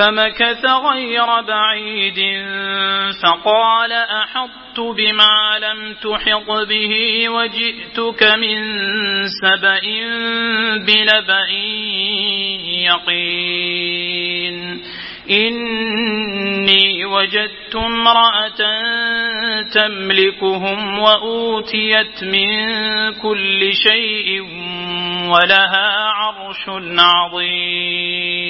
فمكث غير بعيد فقال أحطت بما لم تحط به وجئتك من سبأ بنبأ يقين إني وجدت امرأة تملكهم وأوتيت من كل شيء ولها عرش عظيم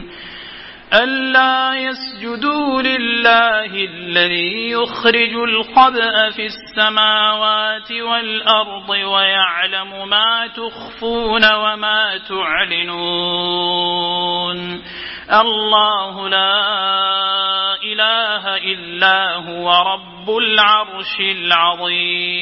ألا يسجدوا لله الذي يخرج الخبأ في السماوات والأرض ويعلم ما تخفون وما تعلنون. الله لا إله إلا هو رب العرش العظيم.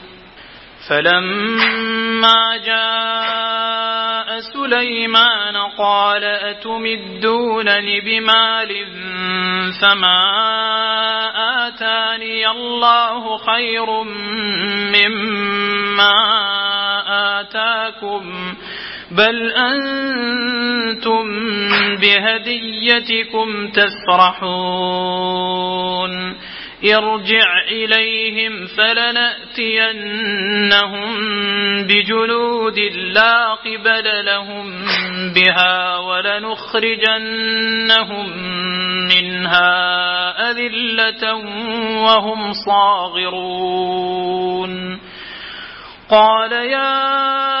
فلما جاء سليمان قال أتمدونني بمال فما آتاني الله خير مما آتاكم بل أنتم بهديتكم تفرحون ارجع إليهم فلنأتينهم بجنود لا قبل لهم بها ولنخرجنهم منها أذلة وهم صاغرون. قال يا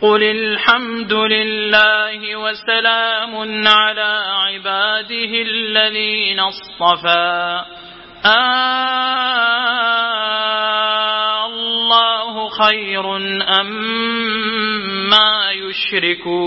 قل الحمد لله وسلام على عباده الذين اصطفى. آه الله خير أم ما يشركون.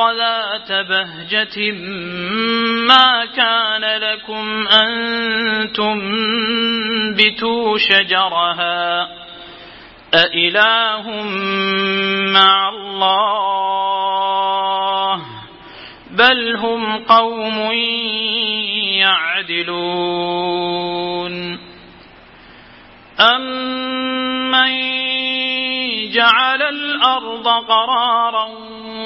ذات بهجة ما كان لكم أن تنبتوا شجرها أإله مع الله بل هم قوم يعدلون أمن جعل الأرض قرارا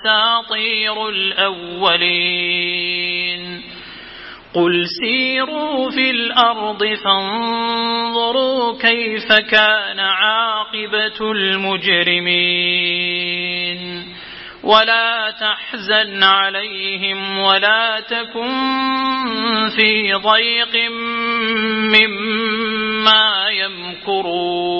أساطير الأولين. قل سيروا في الأرض فانظروا كيف كان عاقبة المجرمين. ولا تحزن عليهم ولا تكن في ضيق مما يمكرون.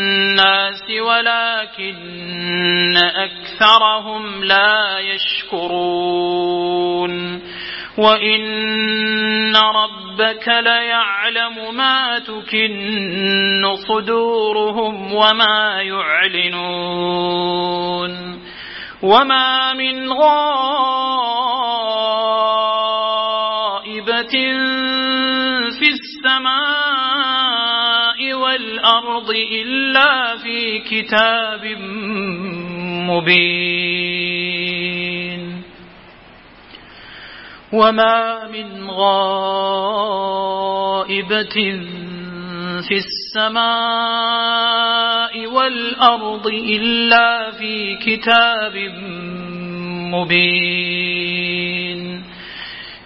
الناس ولكن أكثرهم لا يشكرون وإن ربك ليعلم ما تكن صدورهم وما يعلنون وما من غائبة والأرض إلا في كتاب مبين. وما من غائبة في السماء والأرض إلا في كتاب مبين.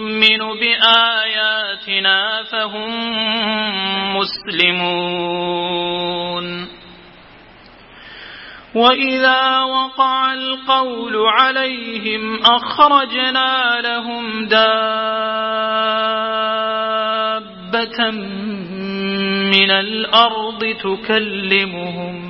يؤمن بآياتنا فهم مسلمون. وإذا وقع القول عليهم أخرجنا لهم دابة من الأرض تكلمهم.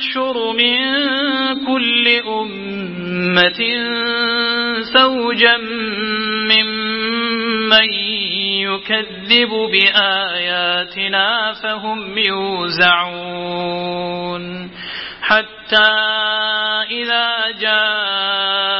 نحشر من كل أمة زوجا ممن يكذب بآياتنا فهم يوزعون حتى إذا جاءوا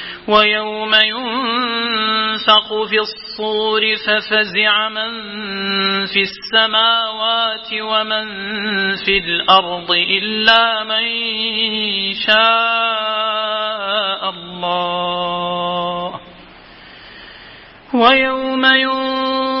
ويوم ينفق في الصور ففزع من في السماوات ومن في الأرض إلا من شاء الله. ويوم ينفق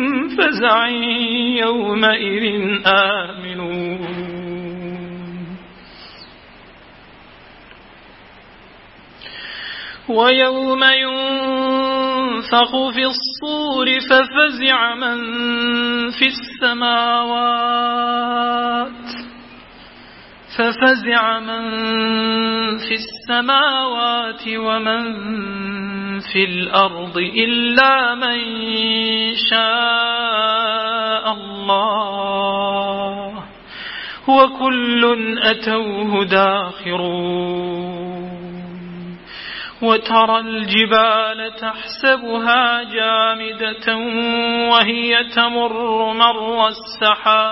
فزع يومئذ آمنون. ويوم ينفخ في الصور ففزع من في السماوات. ففزع من في السماوات ومن في الأرض إلا من شاء الله. وكل أتوه داخرون وترى الجبال تحسبها جامدة وهي تمر مر السحاب.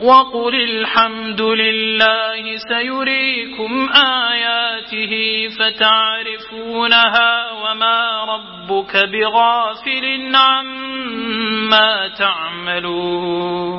وقل الحمد لله سيريكم آياته فتعرفونها وما ربك بغافل عما تعملون